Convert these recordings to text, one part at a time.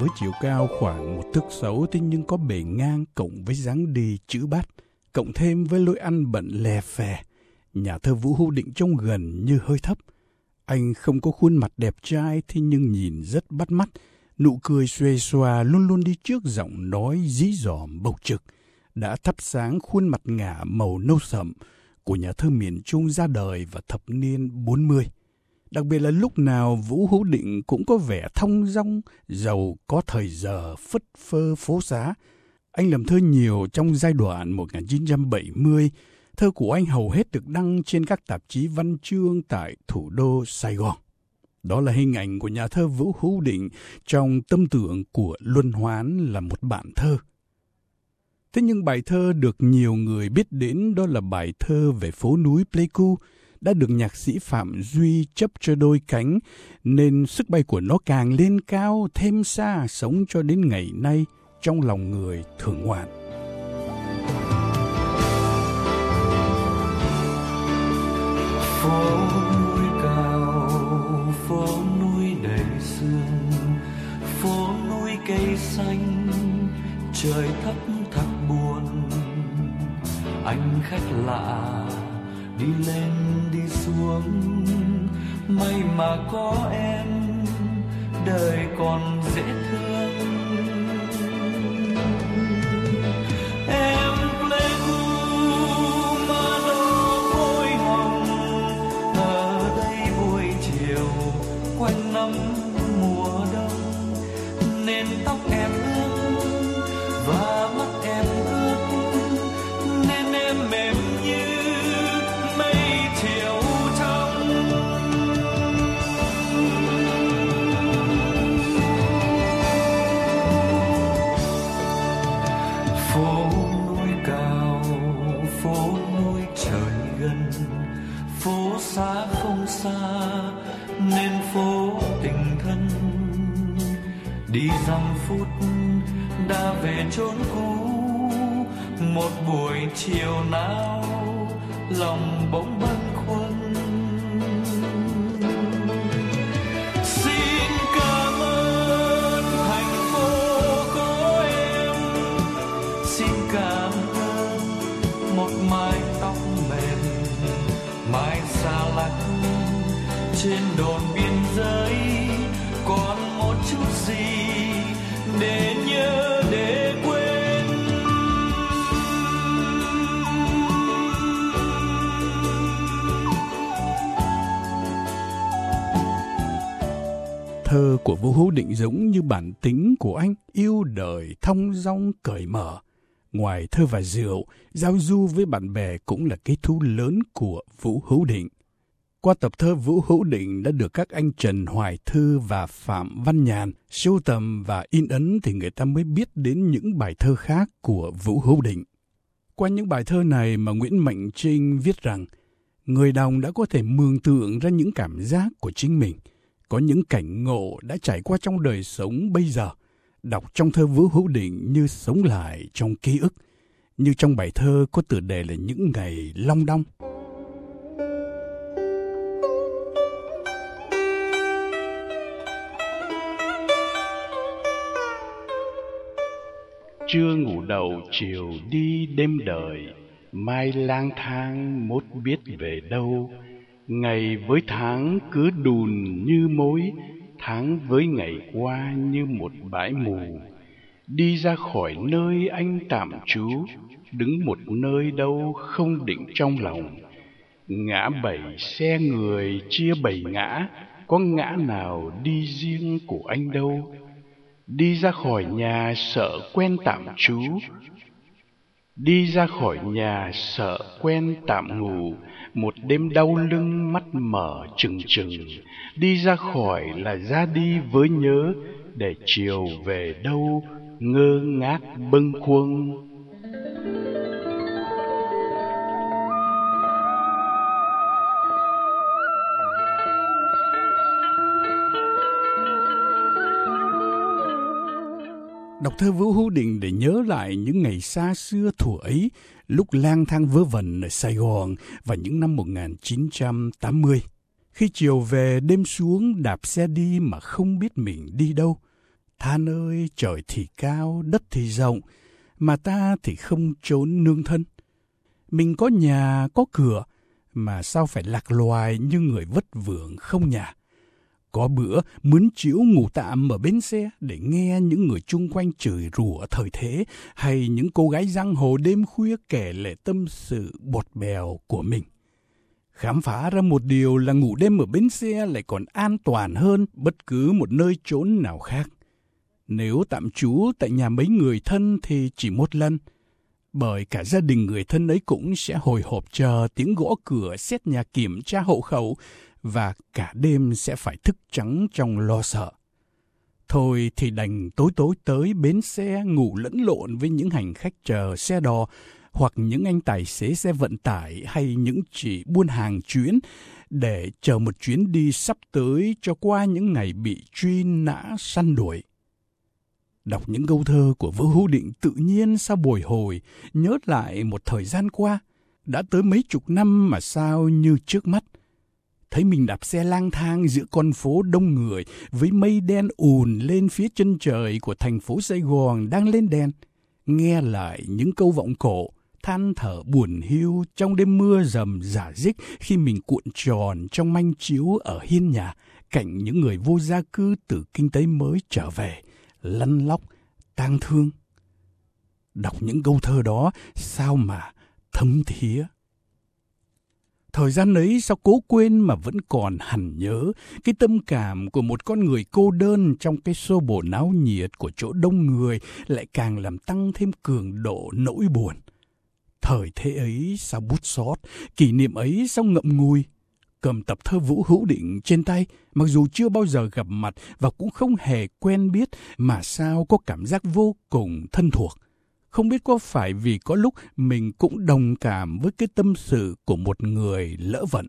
với chiều cao khoảng một thước sáu thế nhưng có bề ngang cộng với dáng đi chữ bát, cộng thêm với lối ăn bận lè phè. Nhà thơ Vũ Hữu Định trông gần như hơi thấp. Anh không có khuôn mặt đẹp trai thế nhưng nhìn rất bắt mắt, nụ cười xuề xòa luôn luôn đi trước giọng nói dí dỏm bộc trực, đã thắp sáng khuôn mặt ngả màu nâu sậm của nhà thơ miền Trung ra đời vào thập niên 40. Đặc biệt là lúc nào Vũ Hữu Định cũng có vẻ thông dong, giàu có thời giờ phất phơ phố xá. Anh làm thơ nhiều trong giai đoạn 1970, thơ của anh hầu hết được đăng trên các tạp chí văn chương tại thủ đô Sài Gòn. Đó là hình ảnh của nhà thơ Vũ Hữu Định trong tâm tưởng của Luân Hoán là một bản thơ. Thế nhưng bài thơ được nhiều người biết đến đó là bài thơ về phố núi Pleiku, đã được nhạc sĩ Phạm Duy chấp cho đôi cánh, nên sức bay của nó càng lên cao, thêm xa, sống cho đến ngày nay trong lòng người thường ngoạn. Phố núi cao, phố núi đầy sương, phố núi cây xanh, trời thấp thật buồn, anh khách lạ đi lên đi xuống. May mà có em đời còn dễ thương. Đi dăm phút đã về chốn cũ một buổi chiều nào lòng bỗng bâng của Vũ Hữu Định giống như bản tính của anh, yêu đời, thong dong, cởi mở. Ngoài thơ và rượu, giao du với bạn bè cũng là cái thú lớn của Vũ Hữu Định. Qua tập thơ Vũ Hữu Định đã được các anh Trần Hoài Thư và Phạm Văn Nhàn sưu tầm và in ấn thì người ta mới biết đến những bài thơ khác của Vũ Hữu Định. Qua những bài thơ này mà Nguyễn Mạnh Trinh viết rằng người đọc đã có thể mường tượng ra những cảm giác của chính mình, có những cảnh ngộ đã trải qua trong đời sống bây giờ. Đọc trong thơ Vũ Hữu Định như sống lại trong ký ức, như trong bài thơ có tựa đề là những ngày long đong. Trưa ngủ đầu chiều đi đêm đời, mai lang thang mốt biết về đâu. Ngày với tháng cứ đùn như mối, tháng với ngày qua như một bãi mù. Đi ra khỏi nơi anh tạm trú, đứng một nơi đâu không định trong lòng. Ngã bảy xe người chia bảy ngã, có ngã nào đi riêng của anh đâu đi ra khỏi nhà sợ quen tạm trú đi ra khỏi nhà, sợ quen tạm ngủ, một đêm đau lưng, mắt mở trừng trừng. Đi ra khỏi là ra đi với nhớ, để chiều về đâu, ngơ ngác bâng khuâng. Đọc thơ Vũ Hữu Định để nhớ lại những ngày xa xưa thuở ấy, lúc lang thang vơ vẩn ở Sài Gòn và những năm 1980. Khi chiều về đêm xuống đạp xe đi mà không biết mình đi đâu. Than ơi, trời thì cao, đất thì rộng, mà ta thì không trốn nương thân. Mình có nhà, có cửa, mà sao phải lạc loài như người vất vưởng không nhà. Có bữa mướn chiếu ngủ tạm ở bến xe để nghe những người chung quanh chửi rủa thời thế hay những cô gái giang hồ đêm khuya kể lệ tâm sự bột bèo của mình. Khám phá ra một điều là ngủ đêm ở bến xe lại còn an toàn hơn bất cứ một nơi trốn nào khác. Nếu tạm trú tại nhà mấy người thân thì chỉ một lần, bởi cả gia đình người thân ấy cũng sẽ hồi hộp chờ tiếng gõ cửa xét nhà kiểm tra hộ khẩu và cả đêm sẽ phải thức trắng trong lo sợ. Thôi thì đành tối tối tới bến xe ngủ lẫn lộn với những hành khách chờ xe đò hoặc những anh tài xế xe vận tải hay những chị buôn hàng chuyến để chờ một chuyến đi sắp tới cho qua những ngày bị truy nã săn đuổi. Đọc những câu thơ của Vũ Hữu Định tự nhiên sao bồi hồi, nhớ lại một thời gian qua, đã tới mấy chục năm mà sao như trước mắt. Thấy mình đạp xe lang thang giữa con phố đông người với mây đen ùn lên phía chân trời của thành phố Sài Gòn đang lên đèn. Nghe lại những câu vọng cổ, than thở buồn hiu trong đêm mưa rầm giả dích khi mình cuộn tròn trong manh chiếu ở hiên nhà cạnh những người vô gia cư từ kinh tế mới trở về lăn lóc, tang thương. Đọc những câu thơ đó sao mà thấm thía. Thời gian ấy sao cố quên mà vẫn còn hẳn nhớ cái tâm cảm của một con người cô đơn trong cái xô bồ náo nhiệt của chỗ đông người lại càng làm tăng thêm cường độ nỗi buồn. Thời thế ấy sao bút xót, kỷ niệm ấy sao ngậm ngùi, cầm tập thơ Vũ Hữu Định trên tay, mặc dù chưa bao giờ gặp mặt và cũng không hề quen biết mà sao có cảm giác vô cùng thân thuộc. Không biết có phải vì có lúc mình cũng đồng cảm với cái tâm sự của một người lỡ vận.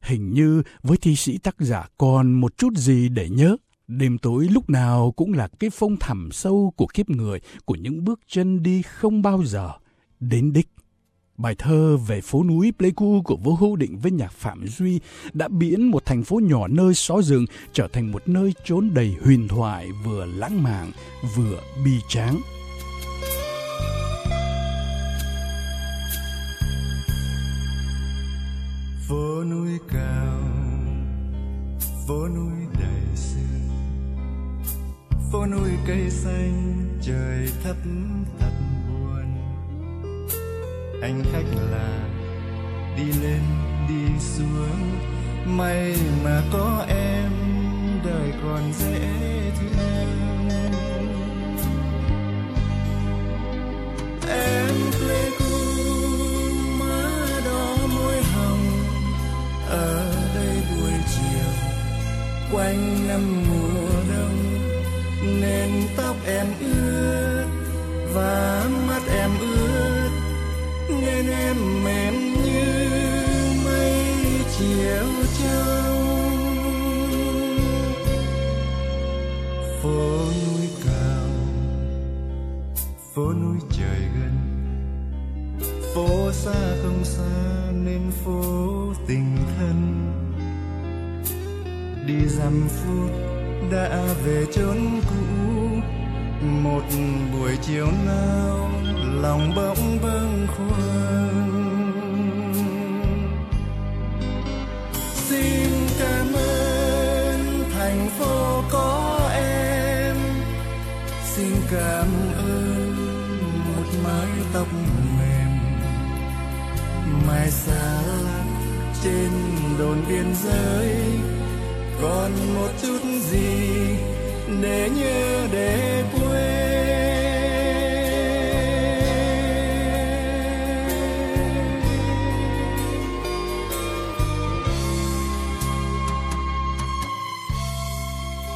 Hình như với thi sĩ tác giả còn một chút gì để nhớ. Đêm tối lúc nào cũng là cái phong thẳm sâu của kiếp người, của những bước chân đi không bao giờ đến đích. Bài thơ về phố núi Pleiku của Vô Hữu Định với nhạc Phạm Duy đã biến một thành phố nhỏ nơi xó rừng trở thành một nơi trốn đầy huyền thoại vừa lãng mạn vừa bi tráng. Phố núi cao, phố núi đầy sương, phố núi cây xanh, trời thấp thật buồn. anh khách là đi lên đi xuống may mà có em đời còn dễ thương quanh năm mùa đông. Nên tóc em ướt và mắt em ướt, nên em mềm như mây chiều trâu phố núi cao, phố núi trời gần. Phố xa không xa nên phố tình thân đi dăm phút đã về chốn cũ. Một buổi chiều nào lòng bỗng bâng khuâng. Xin cảm ơn thành phố có em. Xin cảm ơn một mái tóc mềm. Mai xa lắm trên đồn biên giới còn một chút gì để nhớ để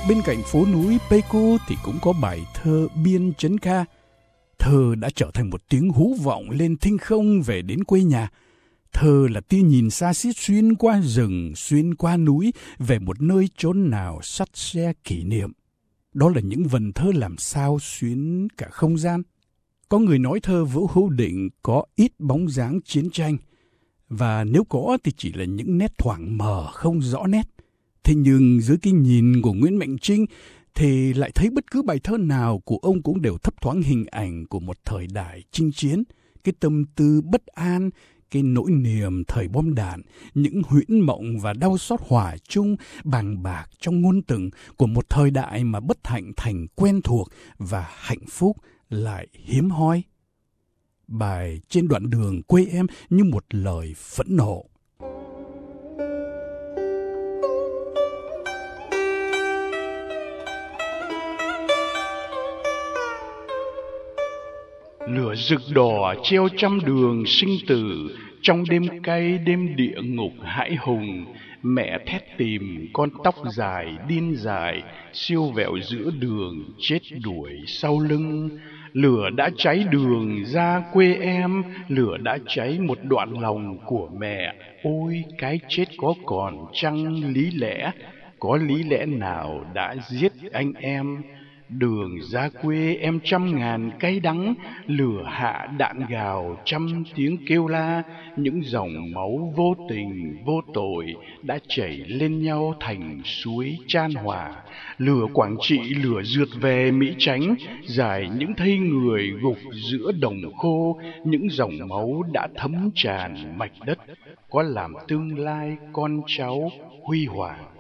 Bên cạnh phố núi Peco thì cũng có bài thơ Biên Chấn Ca. Thơ đã trở thành một tiếng hú vọng lên thinh không về đến quê nhà. Thơ là tia nhìn xa xiết xuyên qua rừng, xuyên qua núi, về một nơi chốn nào sắt xe kỷ niệm. Đó là những vần thơ làm sao xuyến cả không gian. Có người nói thơ Vũ Hữu Định có ít bóng dáng chiến tranh, và nếu có thì chỉ là những nét thoảng mờ không rõ nét. Thế nhưng dưới cái nhìn của Nguyễn Mạnh Trinh thì lại thấy bất cứ bài thơ nào của ông cũng đều thấp thoáng hình ảnh của một thời đại chinh chiến, cái tâm tư bất an, cái nỗi niềm thời bom đạn, những huyễn mộng và đau xót hòa chung bằng bạc trong ngôn từng của một thời đại mà bất hạnh thành quen thuộc và hạnh phúc lại hiếm hoi. Bài trên đoạn đường quê em như một lời phẫn nộ. Lửa rực đỏ treo trăm đường sinh tử, trong đêm cay đêm địa ngục hãi hùng. Mẹ thét tìm, con tóc dài, điên dài, siêu vẹo giữa đường, chết đuổi sau lưng. Lửa đã cháy đường ra quê em, lửa đã cháy một đoạn lòng của mẹ. Ôi, cái chết có còn chăng lý lẽ? Có lý lẽ nào đã giết anh em? Đường ra quê em trăm ngàn cay đắng, lửa hạ đạn gào trăm tiếng kêu la. Những dòng máu vô tình, vô tội đã chảy lên nhau thành suối chan hòa. Lửa quảng trị, lửa rượt về mỹ tránh dài những thây người gục giữa đồng khô. Những dòng máu đã thấm tràn mạch đất, có làm tương lai con cháu huy hoàng.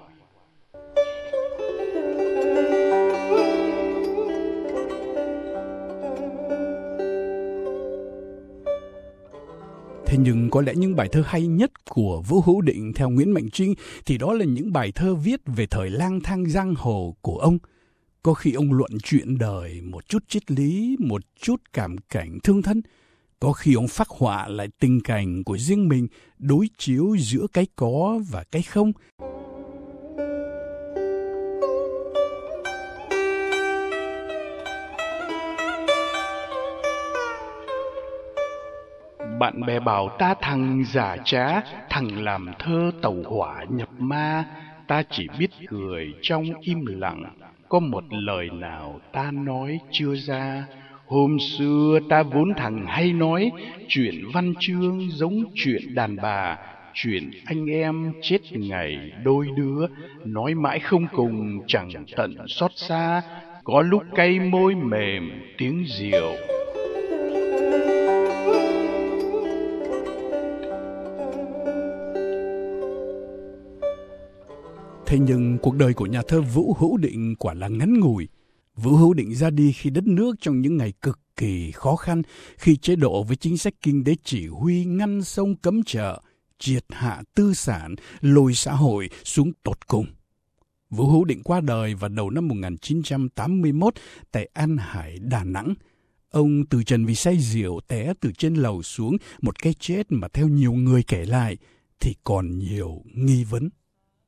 Thế nhưng có lẽ những bài thơ hay nhất của Vũ Hữu Định theo Nguyễn Mạnh Trinh thì đó là những bài thơ viết về thời lang thang giang hồ của ông. Có khi ông luận chuyện đời một chút triết lý, một chút cảm cảnh thương thân. Có khi ông phát họa lại tình cảnh của riêng mình đối chiếu giữa cái có và cái không. Bạn bè bảo ta thằng giả trá, thằng làm thơ tàu hỏa nhập ma, ta chỉ biết cười trong im lặng, có một lời nào ta nói chưa ra. Hôm xưa ta vốn thằng hay nói, chuyện văn chương giống chuyện đàn bà, chuyện anh em chết ngày đôi đứa, nói mãi không cùng chẳng tận xót xa, có lúc cay môi mềm tiếng rượu. Thế nhưng cuộc đời của nhà thơ Vũ Hữu Định quả là ngắn ngủi. Vũ Hữu Định ra đi khi đất nước trong những ngày cực kỳ khó khăn, khi chế độ với chính sách kinh tế chỉ huy ngăn sông cấm chợ, triệt hạ tư sản, lôi xã hội xuống tột cùng. Vũ Hữu Định qua đời vào đầu năm 1981 tại An Hải, Đà Nẵng. Ông từ trần vì say rượu té từ trên lầu xuống một cái chết mà theo nhiều người kể lại thì còn nhiều nghi vấn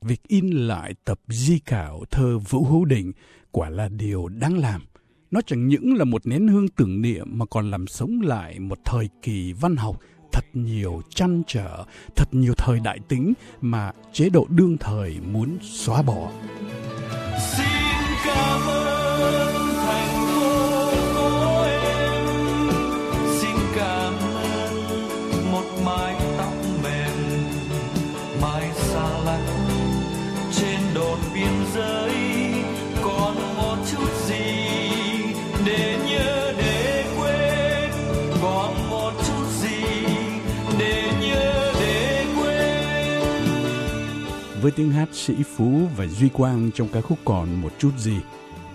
việc in lại tập di cảo thơ Vũ Hữu Định quả là điều đáng làm. Nó chẳng những là một nén hương tưởng niệm mà còn làm sống lại một thời kỳ văn học thật nhiều chăn trở, thật nhiều thời đại tính mà chế độ đương thời muốn xóa bỏ. Xin cảm ơn với tiếng hát sĩ phú và duy quang trong ca khúc còn một chút gì.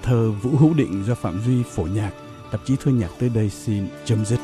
Thơ vũ hữu định do phạm duy phổ nhạc. Tạp chí thơ nhạc tới đây xin chấm dứt.